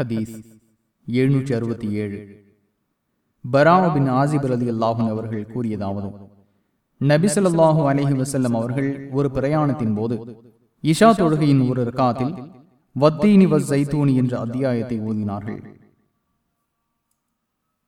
ஹதீஸ் எழுநூற்றி அறுபத்தி ஏழு. பராமபின் ஆசிப் அலி அல்லாஹும் அவர்கள் கூறியதாவது நபிசல்லாஹூ அலஹி வசல்லம் அவர்கள் ஒரு பிரயாணத்தின் போது இஷா தொழுகையின் ஒரு ரக்காத்தில் வத்தீனி வஸ் ஜைத்தூனி என்ற அத்தியாயத்தை ஓதினார்கள்.